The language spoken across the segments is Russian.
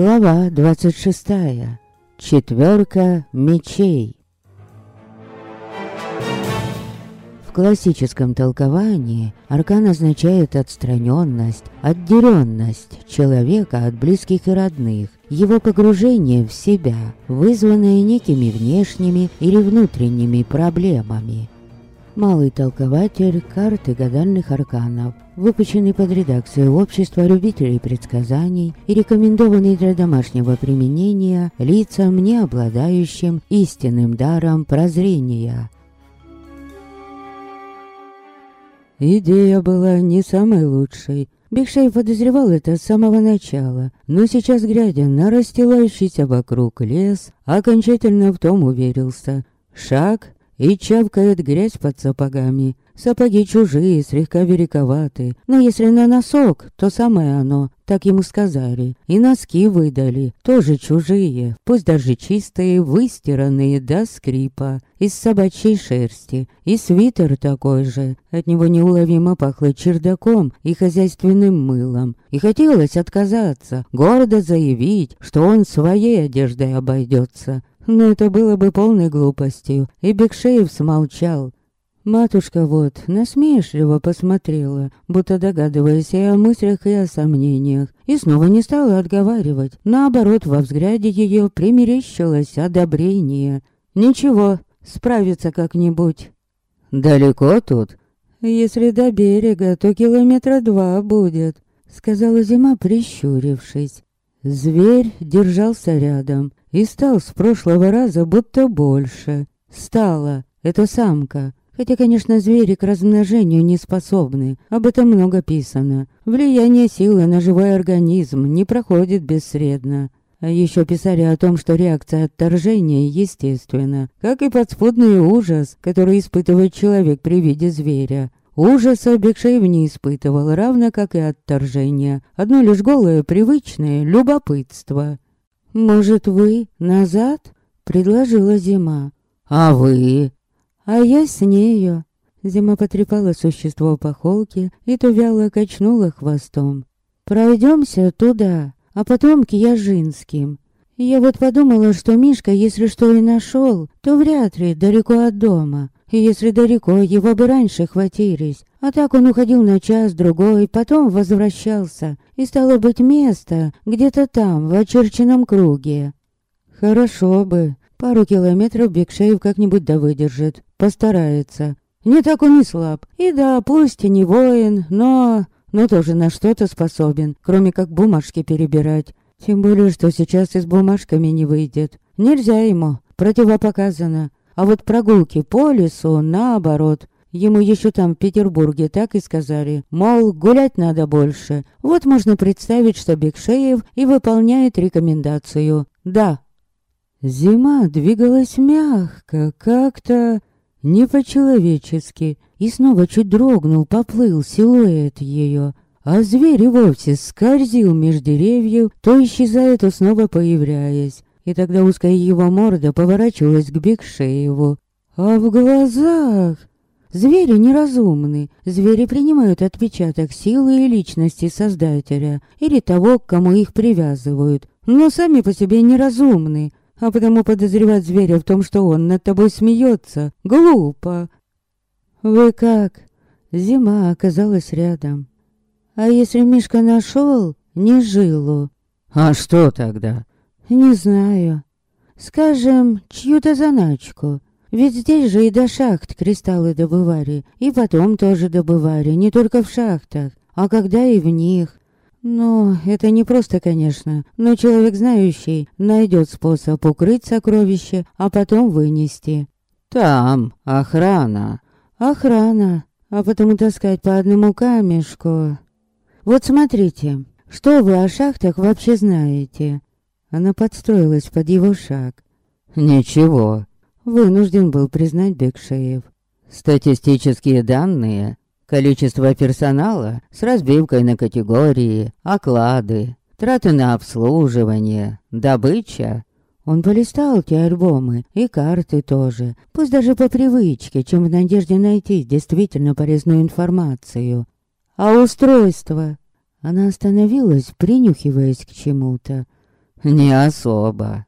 Глава 26. Четверка мечей. В классическом толковании аркан означает отстраненность, отделенность человека от близких и родных, его погружение в себя, вызванное некими внешними или внутренними проблемами. Малый толкователь карты гадальных арканов, выпущенный под редакцию Общества любителей предсказаний и рекомендованный для домашнего применения лицам, не обладающим истинным даром прозрения. Идея была не самой лучшей. Бигшей подозревал это с самого начала, но сейчас, глядя на расстилающийся вокруг лес, окончательно в том уверился. Шаг, и чавкает грязь под сапогами. Сапоги чужие, слегка великоваты, но если на носок, то самое оно, так ему сказали. И носки выдали, тоже чужие, пусть даже чистые, выстиранные до скрипа, из собачьей шерсти. И свитер такой же, от него неуловимо пахло чердаком и хозяйственным мылом. И хотелось отказаться, гордо заявить, что он своей одеждой обойдется. Но это было бы полной глупостью, и Бекшеев смолчал. Матушка вот насмешливо посмотрела, будто догадываясь и о мыслях, и о сомнениях, и снова не стала отговаривать. Наоборот, во взгляде ее примерещилось одобрение. «Ничего, справится как-нибудь». «Далеко тут?» «Если до берега, то километра два будет», — сказала зима, прищурившись. Зверь держался рядом, и стал с прошлого раза будто больше. Стала. Это самка. Хотя, конечно, звери к размножению не способны. Об этом много писано. Влияние силы на живой организм не проходит бесследно. А еще писали о том, что реакция отторжения естественна, как и подспудный ужас, который испытывает человек при виде зверя. Ужаса Бекшеев не испытывал, равно как и отторжение. Одно лишь голое, привычное любопытство. «Может, вы назад?» — предложила Зима. «А вы?» «А я с нею». Зима потрепала существо по холке и то вяло качнула хвостом. «Пройдемся туда, а потом к Яжинским. Я вот подумала, что Мишка, если что и нашел, то вряд ли далеко от дома. И если далеко, его бы раньше хватились. А так он уходил на час-другой, потом возвращался. И стало быть место где-то там, в очерченном круге. Хорошо бы. Пару километров Бекшеев как-нибудь да выдержит. Постарается. Не так он и слаб. И да, пусть и не воин, но... Но тоже на что-то способен, кроме как бумажки перебирать. Тем более, что сейчас и с бумажками не выйдет. Нельзя ему, противопоказано. А вот прогулки по лесу, наоборот. Ему еще там в Петербурге так и сказали, мол, гулять надо больше. Вот можно представить, что Бекшеев и выполняет рекомендацию. Да. Зима двигалась мягко, как-то не по-человечески, и снова чуть дрогнул, поплыл силуэт ее. А зверь и вовсе скользил меж деревьев, то исчезая, то снова появляясь и тогда узкая его морда поворачивалась к Бекшееву. А в глазах... Звери неразумны. Звери принимают отпечаток силы и личности Создателя или того, к кому их привязывают, но сами по себе неразумны, а потому подозревать зверя в том, что он над тобой смеется, глупо. Вы как? Зима оказалась рядом. А если Мишка нашел, не жилу. А что тогда? Не знаю. Скажем, чью-то заначку. Ведь здесь же и до шахт кристаллы добывали, и потом тоже добывали, не только в шахтах, а когда и в них. Но это не просто, конечно, но человек знающий найдет способ укрыть сокровище, а потом вынести. Там охрана. Охрана. А потом таскать по одному камешку. Вот смотрите, что вы о шахтах вообще знаете? Она подстроилась под его шаг. «Ничего», — вынужден был признать Бекшеев. «Статистические данные, количество персонала с разбивкой на категории, оклады, траты на обслуживание, добыча». Он полистал те альбомы и карты тоже, пусть даже по привычке, чем в надежде найти действительно полезную информацию. А устройство? Она остановилась, принюхиваясь к чему-то. Не особо.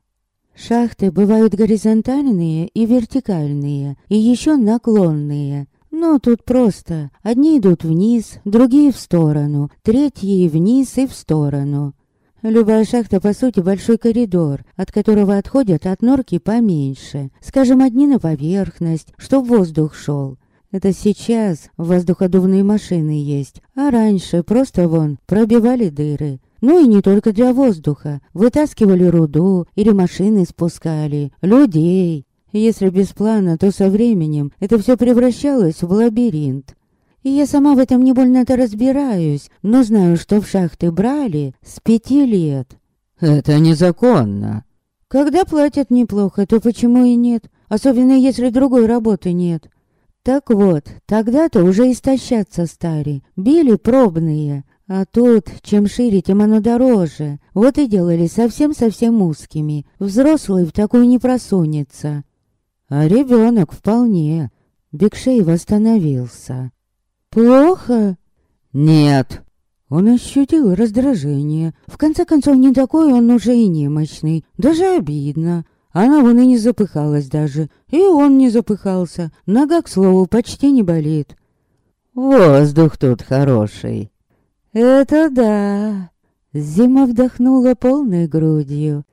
Шахты бывают горизонтальные и вертикальные, и еще наклонные. Но тут просто. Одни идут вниз, другие в сторону, третьи вниз и в сторону. Любая шахта, по сути, большой коридор, от которого отходят от норки поменьше. Скажем, одни на поверхность, чтоб воздух шел. Это сейчас воздуходувные машины есть, а раньше просто вон пробивали дыры. Ну и не только для воздуха. Вытаскивали руду или машины спускали, людей. Если без плана, то со временем это все превращалось в лабиринт. И я сама в этом не больно-то разбираюсь, но знаю, что в шахты брали с пяти лет. Это незаконно. Когда платят неплохо, то почему и нет? Особенно если другой работы нет. Так вот, тогда-то уже истощаться стали, били пробные. А тут, чем шире, тем оно дороже. Вот и делали совсем-совсем узкими. Взрослый в такую не просунется. А ребенок вполне. Бекшей восстановился. «Плохо?» «Нет». Он ощутил раздражение. В конце концов, не такой он уже и немощный. Даже обидно. Она вон и не запыхалась даже. И он не запыхался. Нога, к слову, почти не болит. «Воздух тут хороший». «Это да». Зима вдохнула полной грудью.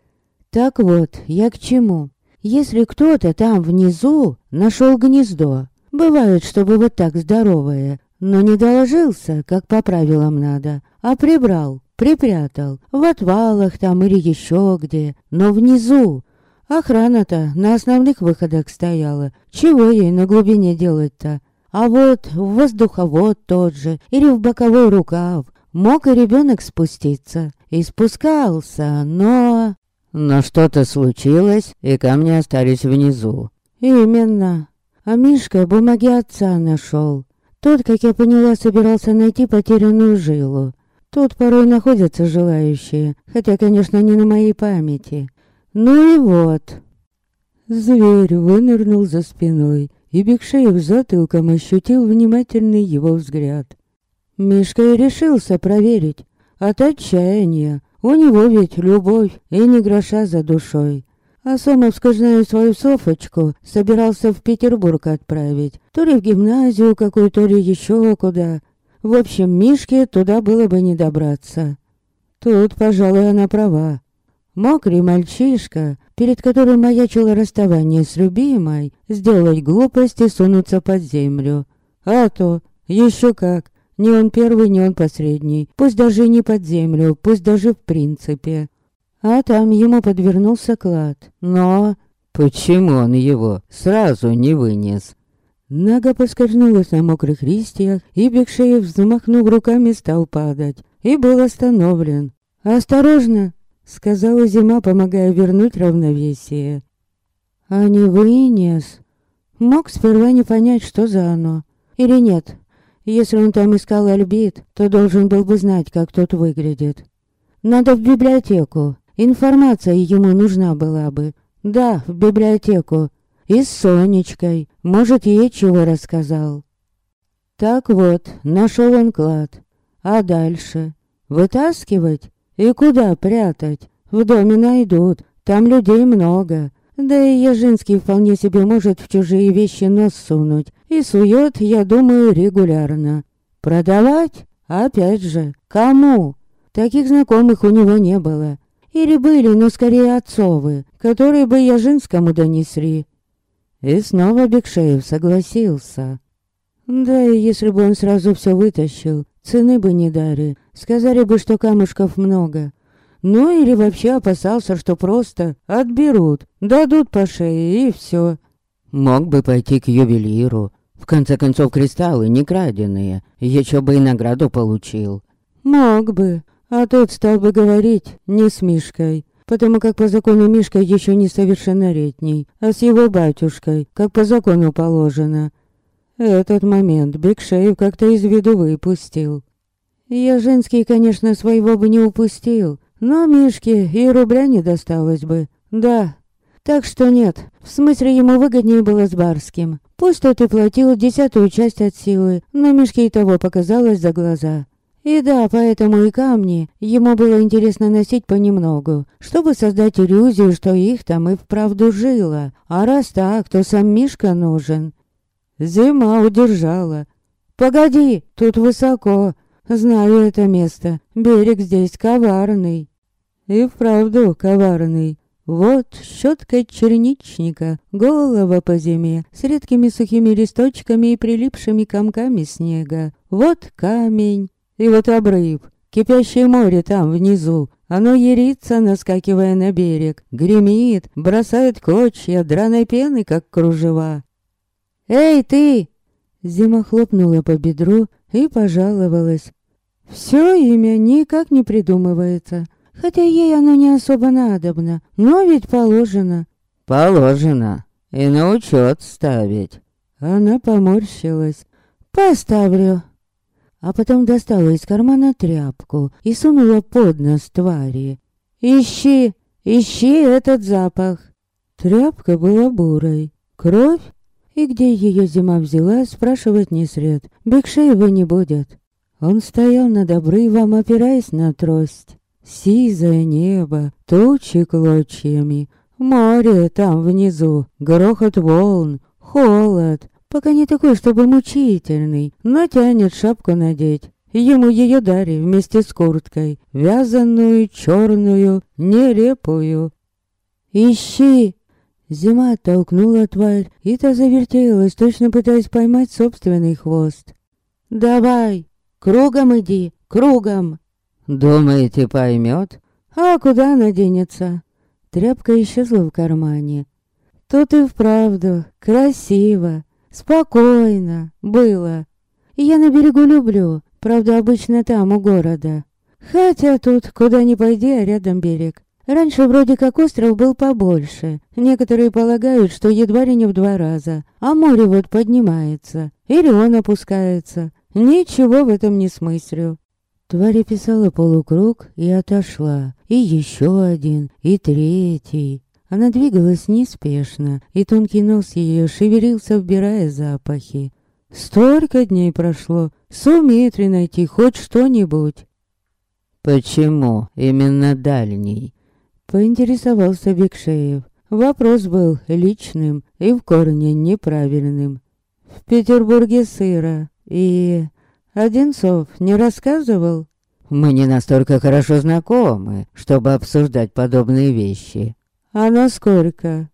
«Так вот, я к чему? Если кто-то там внизу нашел гнездо, бывает, чтобы вот так здоровое, но не доложился, как по правилам надо, а прибрал, припрятал, в отвалах там или еще где, но внизу. Охрана-то на основных выходах стояла, чего ей на глубине делать-то? А вот в воздуховод тот же, или в боковой рукав, мог и ребенок спуститься. И спускался, но... Но что-то случилось, и камни остались внизу. Именно. А Мишка бумаги отца нашел. Тот, как я поняла, собирался найти потерянную жилу. Тут порой находятся желающие, хотя, конечно, не на моей памяти. Ну и вот. Зверь вынырнул за спиной, и Бекшеев затылком ощутил внимательный его взгляд. Мишка и решился проверить. От отчаяния. У него ведь любовь и не гроша за душой. А Сомовскую знаю свою Софочку, собирался в Петербург отправить. То ли в гимназию какую, то ли еще куда. В общем, Мишке туда было бы не добраться. Тут, пожалуй, она права. Мокрый мальчишка, перед которым маячило расставание с любимой, сделать глупость и сунуться под землю. А то, еще как, не он первый, не он последний, пусть даже не под землю, пусть даже в принципе. А там ему подвернулся клад. Но... Почему он его сразу не вынес? Нога поскользнулась на мокрых листьях, и Бекшеев, взмахнув руками, стал падать. И был остановлен. «Осторожно!» — сказала зима, помогая вернуть равновесие. А не вынес. Мог сперва не понять, что за оно. Или нет. Если он там искал Альбит, то должен был бы знать, как тот выглядит. Надо в библиотеку. Информация ему нужна была бы. Да, в библиотеку. И с Сонечкой. Может, ей чего рассказал. Так вот, нашел он клад. А дальше? Вытаскивать? И куда прятать? В доме найдут. Там людей много. Да и Ежинский вполне себе может в чужие вещи нос сунуть. И сует, я думаю, регулярно. Продавать? Опять же, кому? Таких знакомых у него не было. Или были, но скорее отцовы, которые бы Яжинскому донесли. И снова Бекшеев согласился. Да и если бы он сразу все вытащил, цены бы не дали. Сказали бы, что камушков много. Ну или вообще опасался, что просто отберут, дадут по шее и все. Мог бы пойти к ювелиру. В конце концов, кристаллы не краденые. Еще бы и награду получил. Мог бы. А тот стал бы говорить не с Мишкой, потому как по закону Мишка еще не совершеннолетний, а с его батюшкой, как по закону положено. Этот момент Бекшеев как-то из виду выпустил. Я женский, конечно, своего бы не упустил, но Мишке и рубля не досталось бы. Да. Так что нет, в смысле ему выгоднее было с Барским. Пусть тот и платил десятую часть от силы, но Мишке и того показалось за глаза. И да, поэтому и камни ему было интересно носить понемногу, чтобы создать иллюзию, что их там и вправду жило. А раз так, то сам Мишка нужен. Зима удержала. «Погоди, тут высоко. Знаю это место. Берег здесь коварный». И вправду коварный. Вот щетка черничника, голова по зиме, с редкими сухими листочками и прилипшими комками снега. Вот камень, и вот обрыв, кипящее море там внизу. Оно ерится, наскакивая на берег, гремит, бросает клочья драной пены, как кружева. «Эй, ты!» Зима хлопнула по бедру и пожаловалась. «Все имя никак не придумывается, хотя ей оно не особо надобно, но ведь положено». «Положено, и на учет ставить». Она поморщилась. «Поставлю» а потом достала из кармана тряпку и сунула под нос твари. «Ищи, ищи этот запах!» Тряпка была бурой. Кровь? И где ее зима взяла, спрашивать не сред. Бекшеева не будет. Он стоял над обрывом, опираясь на трость. Сизое небо, тучи клочьями, море там внизу, грохот волн, холод, Пока не такой, чтобы мучительный, но тянет шапку надеть. Ему ее дали вместе с курткой, вязаную, черную, нерепую. «Ищи!» Зима оттолкнула тварь, и та завертелась, точно пытаясь поймать собственный хвост. «Давай! Кругом иди! Кругом!» «Думаете, поймет?» «А куда она денется?» Тряпка исчезла в кармане. «Тут и вправду красиво, Спокойно было. Я на берегу люблю, правда, обычно там, у города. Хотя тут, куда ни пойди, а рядом берег. Раньше вроде как остров был побольше. Некоторые полагают, что едва ли не в два раза. А море вот поднимается. Или он опускается. Ничего в этом не смыслю. Тварь писала полукруг и отошла. И еще один, и третий. Она двигалась неспешно, и тонкий нос ее шевелился, вбирая запахи. Столько дней прошло, сумеет ли найти хоть что-нибудь? «Почему именно дальний?» Поинтересовался Бекшеев. Вопрос был личным и в корне неправильным. В Петербурге сыро, и... Одинцов не рассказывал? Мы не настолько хорошо знакомы, чтобы обсуждать подобные вещи. «А насколько?»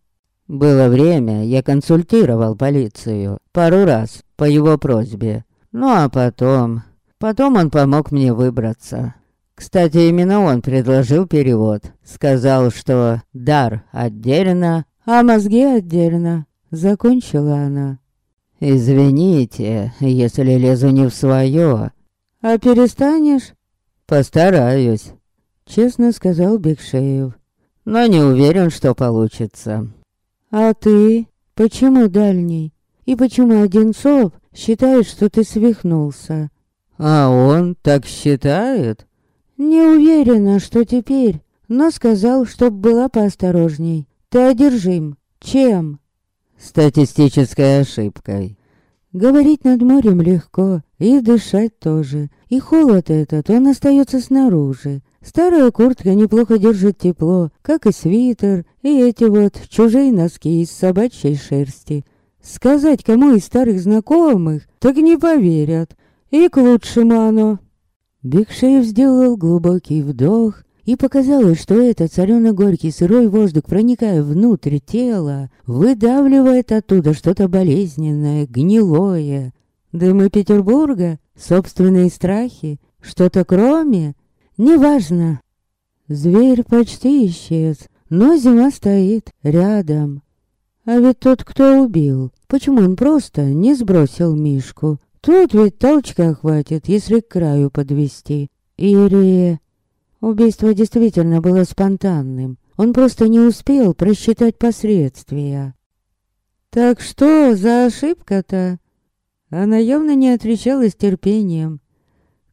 Было время, я консультировал полицию. Пару раз, по его просьбе. Ну а потом... Потом он помог мне выбраться. Кстати, именно он предложил перевод. Сказал, что дар отдельно, а мозги отдельно. Закончила она. «Извините, если лезу не в свое. «А перестанешь?» «Постараюсь», — честно сказал Бекшеев но не уверен, что получится. А ты? Почему дальний? И почему Одинцов считает, что ты свихнулся? А он так считает? Не уверена, что теперь, но сказал, чтоб была поосторожней. Ты одержим. Чем? Статистической ошибкой. Говорить над морем легко, и дышать тоже. И холод этот, он остается снаружи. Старая куртка неплохо держит тепло, как и свитер, и эти вот чужие носки из собачьей шерсти. Сказать кому из старых знакомых, так не поверят. И к лучшему оно. Бекшеев сделал глубокий вдох, и показалось, что этот солено-горький сырой воздух, проникая внутрь тела, выдавливает оттуда что-то болезненное, гнилое. Дымы Петербурга, собственные страхи, что-то кроме Неважно. Зверь почти исчез, но зима стоит рядом. А ведь тот, кто убил, почему он просто не сбросил Мишку? Тут ведь толчка хватит, если к краю подвести. Или... Убийство действительно было спонтанным. Он просто не успел просчитать последствия. Так что за ошибка-то? Она явно не отличалась терпением.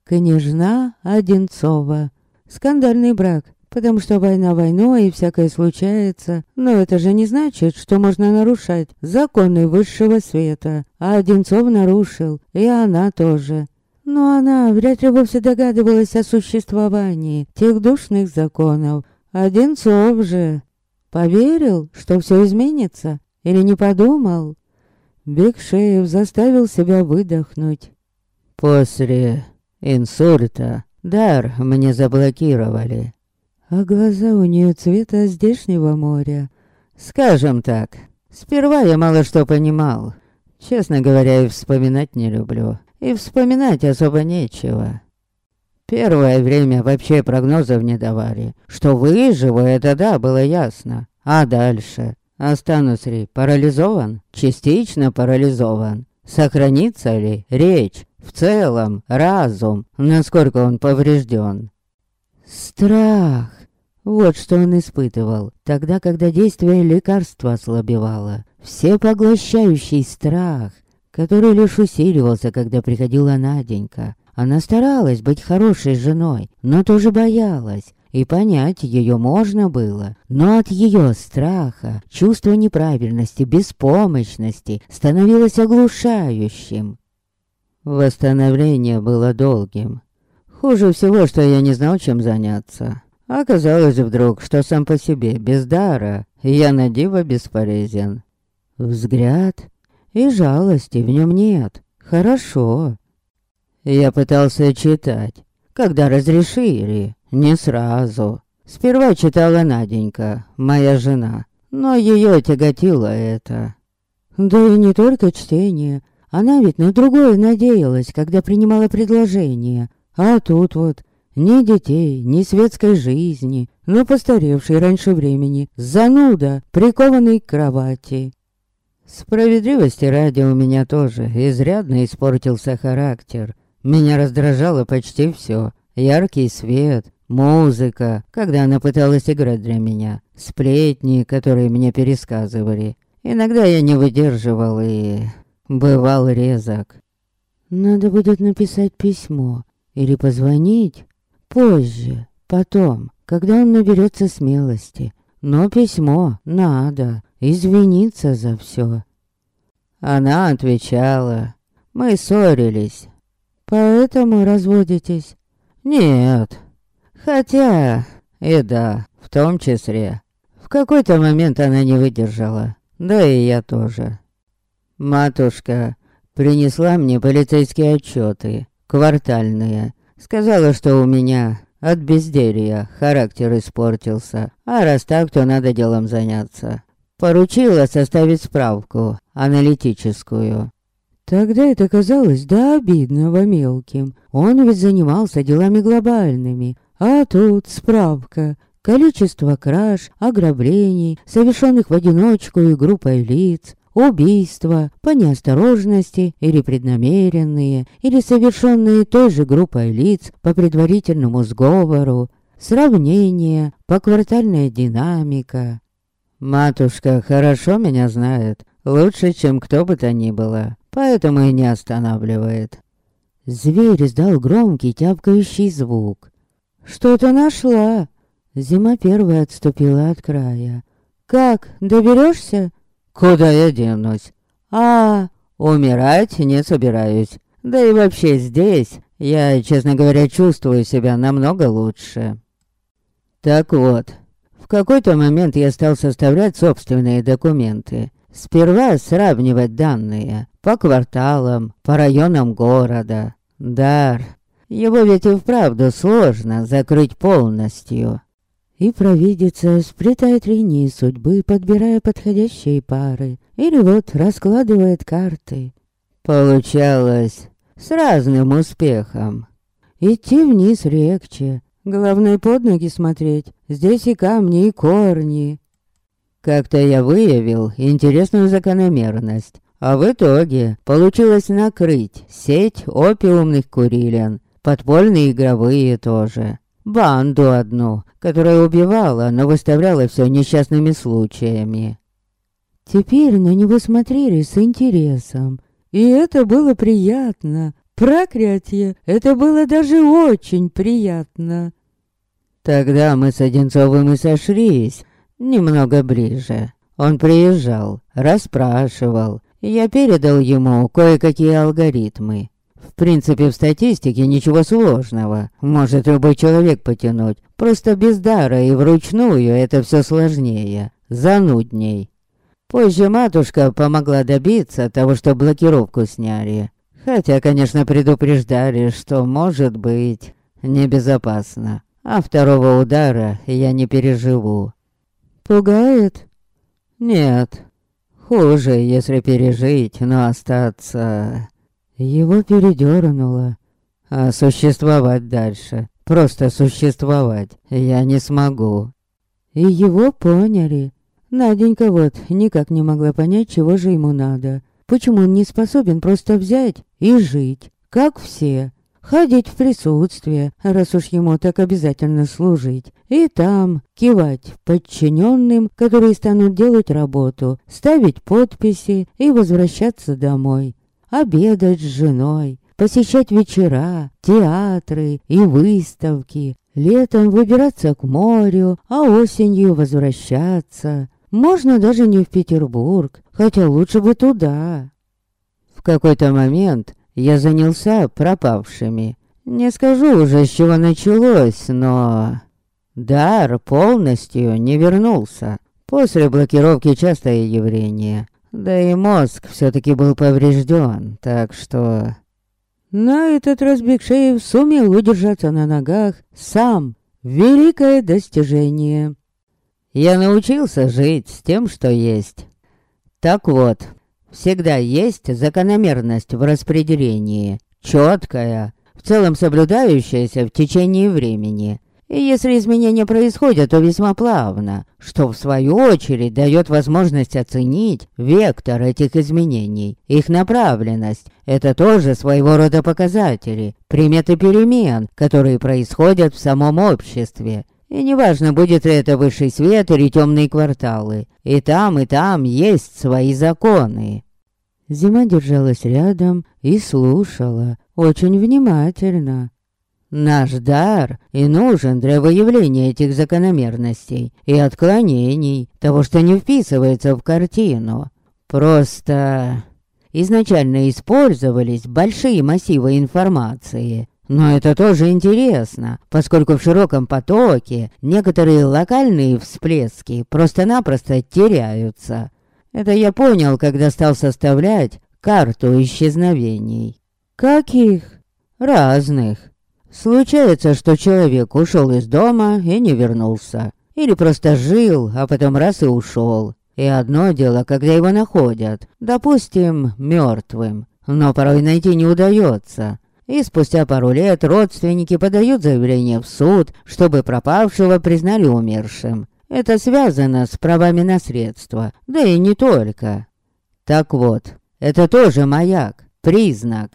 Княжна Одинцова. Скандальный брак, потому что война войной и всякое случается. Но это же не значит, что можно нарушать законы высшего света. А Одинцов нарушил, и она тоже. Но она вряд ли вовсе догадывалась о существовании тех душных законов. Одинцов же поверил, что все изменится, или не подумал? Бекшеев заставил себя выдохнуть. После инсульта дар мне заблокировали. А глаза у нее цвета здешнего моря. Скажем так, сперва я мало что понимал. Честно говоря, и вспоминать не люблю. И вспоминать особо нечего. Первое время вообще прогнозов не давали. Что выживу, это да, было ясно. А дальше? Останусь ли парализован? Частично парализован. Сохранится ли речь? В целом, разум, насколько он поврежден? Страх. Вот что он испытывал, тогда, когда действие лекарства ослабевало. Всепоглощающий страх, который лишь усиливался, когда приходила Наденька. Она старалась быть хорошей женой, но тоже боялась. И понять ее можно было, но от ее страха чувство неправильности, беспомощности становилось оглушающим. Восстановление было долгим. Хуже всего, что я не знал, чем заняться. Оказалось вдруг, что сам по себе, без дара, я на диво бесполезен. Взгляд и жалости в нем нет. Хорошо. Я пытался читать, когда разрешили, не сразу. Сперва читала Наденька, моя жена, но ее тяготило это. Да и не только чтение. Она ведь на другое надеялась, когда принимала предложение. А тут вот ни детей, ни светской жизни, но постаревший раньше времени, зануда, прикованный к кровати. Справедливости ради у меня тоже изрядно испортился характер. Меня раздражало почти все. Яркий свет, музыка, когда она пыталась играть для меня, сплетни, которые мне пересказывали. Иногда я не выдерживал и... бывал резок. Надо будет написать письмо или позвонить. Позже, потом, когда он наберется смелости. Но письмо надо, извиниться за все. Она отвечала. Мы ссорились. Поэтому разводитесь? Нет. Хотя, и да, в том числе. В какой-то момент она не выдержала. Да и я тоже. Матушка принесла мне полицейские отчеты, квартальные, Сказала, что у меня от безделья характер испортился, а раз так, то надо делом заняться. Поручила составить справку, аналитическую. Тогда это казалось до обидного мелким. Он ведь занимался делами глобальными. А тут справка. Количество краж, ограблений, совершенных в одиночку и группой лиц, убийства по неосторожности или преднамеренные, или совершенные той же группой лиц по предварительному сговору, сравнение, поквартальная динамика. Матушка хорошо меня знает, лучше, чем кто бы то ни было, поэтому и не останавливает. Зверь издал громкий тяпкающий звук. «Что-то нашла!» Зима первая отступила от края. «Как, доберешься? Куда я денусь? А, умирать не собираюсь. Да и вообще здесь я, честно говоря, чувствую себя намного лучше. Так вот, в какой-то момент я стал составлять собственные документы. Сперва сравнивать данные по кварталам, по районам города. Дар. Его ведь и вправду сложно закрыть полностью. И провидица сплетает линии судьбы, подбирая подходящие пары. Или вот раскладывает карты. Получалось с разным успехом. Идти вниз легче. Главное под ноги смотреть. Здесь и камни, и корни. Как-то я выявил интересную закономерность. А в итоге получилось накрыть сеть опиумных курилен. Подпольные игровые тоже банду одну, которая убивала, но выставляла все несчастными случаями. Теперь на него смотрели с интересом. И это было приятно. Проклятие, это было даже очень приятно. Тогда мы с Одинцовым и сошлись, немного ближе. Он приезжал, расспрашивал. Я передал ему кое-какие алгоритмы. В принципе, в статистике ничего сложного. Может любой человек потянуть. Просто без дара и вручную это все сложнее. Занудней. Позже матушка помогла добиться того, что блокировку сняли. Хотя, конечно, предупреждали, что может быть небезопасно. А второго удара я не переживу. Пугает? Нет. Хуже, если пережить, но остаться... Его передернуло. А существовать дальше, просто существовать, я не смогу. И его поняли. Наденька вот никак не могла понять, чего же ему надо. Почему он не способен просто взять и жить, как все. Ходить в присутствие, раз уж ему так обязательно служить. И там кивать подчиненным, которые станут делать работу, ставить подписи и возвращаться домой. Обедать с женой, посещать вечера, театры и выставки. Летом выбираться к морю, а осенью возвращаться. Можно даже не в Петербург, хотя лучше бы туда. В какой-то момент я занялся пропавшими. Не скажу уже, с чего началось, но... Дар полностью не вернулся. После блокировки частое явление. Да и мозг все-таки был поврежден, так что... На этот раз Бекшеев сумел удержаться на ногах сам. Великое достижение. Я научился жить с тем, что есть. Так вот, всегда есть закономерность в распределении, четкая, в целом соблюдающаяся в течение времени. И если изменения происходят, то весьма плавно, что в свою очередь дает возможность оценить вектор этих изменений, их направленность. Это тоже своего рода показатели, приметы перемен, которые происходят в самом обществе. И неважно, будет ли это высший свет или темные кварталы. И там, и там есть свои законы. Зима держалась рядом и слушала, очень внимательно. Наш дар и нужен для выявления этих закономерностей и отклонений, того, что не вписывается в картину. Просто изначально использовались большие массивы информации, но это тоже интересно, поскольку в широком потоке некоторые локальные всплески просто-напросто теряются. Это я понял, когда стал составлять карту исчезновений. Каких? Разных. Случается, что человек ушел из дома и не вернулся. Или просто жил, а потом раз и ушел. И одно дело, когда его находят, допустим, мертвым. Но порой найти не удается. И спустя пару лет родственники подают заявление в суд, чтобы пропавшего признали умершим. Это связано с правами на средства, да и не только. Так вот, это тоже маяк, признак.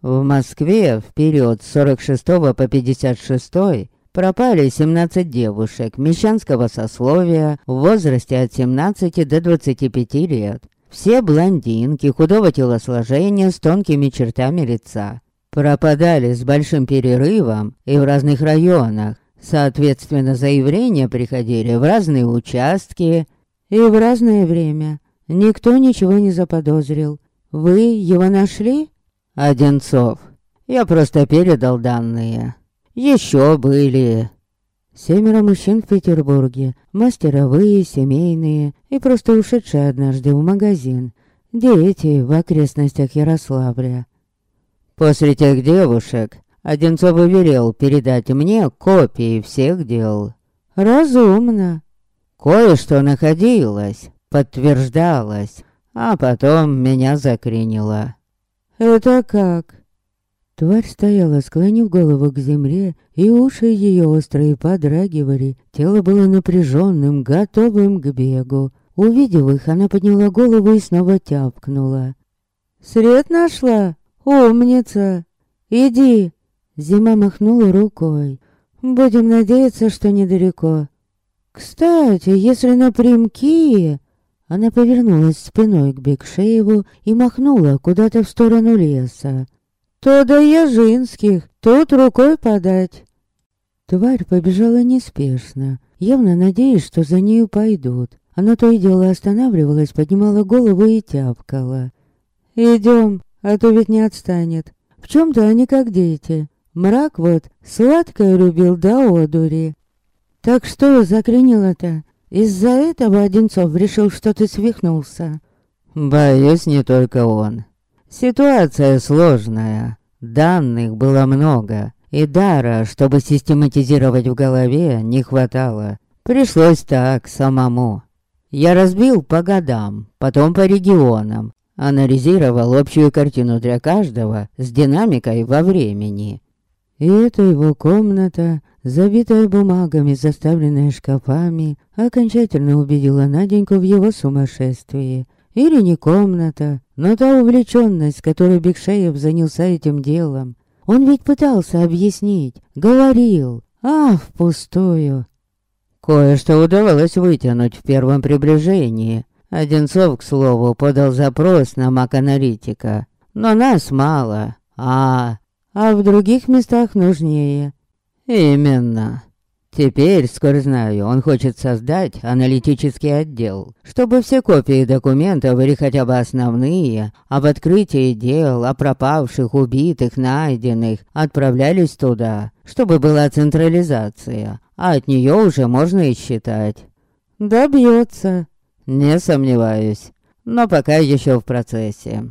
В Москве в период с 46 по 56 пропали 17 девушек мещанского сословия в возрасте от 17 до 25 лет. Все блондинки худого телосложения с тонкими чертами лица. Пропадали с большим перерывом и в разных районах. Соответственно, заявления приходили в разные участки и в разное время. Никто ничего не заподозрил. Вы его нашли? Одинцов. Я просто передал данные. Еще были... Семеро мужчин в Петербурге, мастеровые, семейные и просто ушедшие однажды в магазин. Дети в окрестностях Ярославля. После тех девушек Одинцов велел передать мне копии всех дел. Разумно. Кое-что находилось, подтверждалось, а потом меня закринило. Это как? Тварь стояла, склонив голову к земле, и уши ее острые подрагивали. Тело было напряженным, готовым к бегу. Увидев их, она подняла голову и снова тяпкнула. «Сред нашла?» «Умница! Иди!» Зима махнула рукой. «Будем надеяться, что недалеко». «Кстати, если напрямки...» Она повернулась спиной к Бекшееву и махнула куда-то в сторону леса. «То до Яжинских, тут рукой подать». Тварь побежала неспешно, явно надеясь, что за нею пойдут. Она то и дело останавливалась, поднимала голову и тяпкала. «Идем, а то ведь не отстанет. В чем-то они как дети. Мрак вот сладкое любил до одури. Так что заклинило-то? Из-за этого Одинцов решил, что ты свихнулся. Боюсь, не только он. Ситуация сложная. Данных было много. И дара, чтобы систематизировать в голове, не хватало. Пришлось так, самому. Я разбил по годам, потом по регионам. Анализировал общую картину для каждого с динамикой во времени. И это его комната, забитая бумагами, заставленная шкафами, окончательно убедила Наденьку в его сумасшествии. Или не комната, но та увлеченность, с которой Бекшеев занялся этим делом. Он ведь пытался объяснить, говорил, а впустую. Кое-что удавалось вытянуть в первом приближении. Одинцов, к слову, подал запрос на маг-аналитика. Но нас мало, а... А в других местах нужнее. Именно. Теперь, скоро знаю, он хочет создать аналитический отдел, чтобы все копии документов или хотя бы основные об открытии дел, о пропавших, убитых, найденных отправлялись туда, чтобы была централизация, а от нее уже можно и считать. Добьется. Не сомневаюсь, но пока еще в процессе.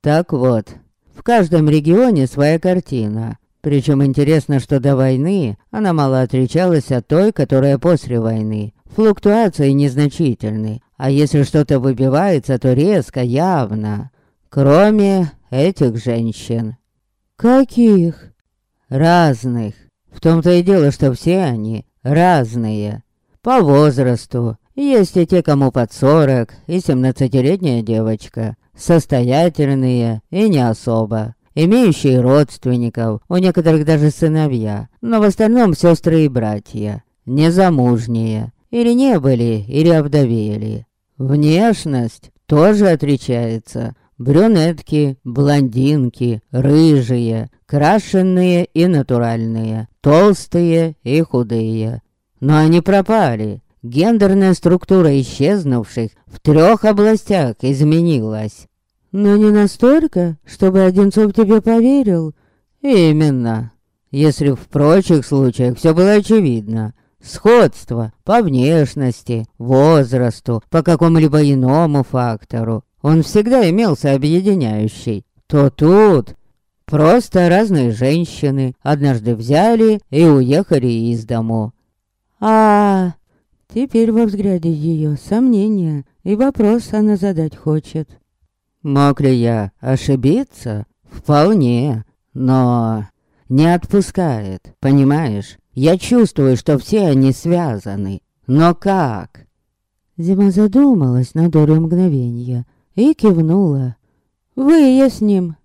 Так вот, в каждом регионе своя картина, причем интересно, что до войны она мало отличалась от той, которая после войны. Флуктуации незначительны, а если что-то выбивается, то резко, явно. Кроме этих женщин. Каких? Разных. В том-то и дело, что все они разные. По возрасту. Есть и те, кому под сорок, и семнадцатилетняя девочка. Состоятельные и не особо имеющие родственников, у некоторых даже сыновья, но в остальном сестры и братья, незамужние, или не были, или овдовели. Внешность тоже отличается. Брюнетки, блондинки, рыжие, крашенные и натуральные, толстые и худые. Но они пропали. Гендерная структура исчезнувших в трех областях изменилась. Но не настолько, чтобы Одинцов тебе поверил. Именно. Если в прочих случаях все было очевидно. Сходство по внешности, возрасту, по какому-либо иному фактору. Он всегда имелся объединяющий. То тут просто разные женщины однажды взяли и уехали из дому. А, теперь во взгляде ее сомнения и вопрос она задать хочет. Мог ли я ошибиться? Вполне, но не отпускает, понимаешь? Я чувствую, что все они связаны. Но как? Зима задумалась на долю мгновения и кивнула. Вы я с ним.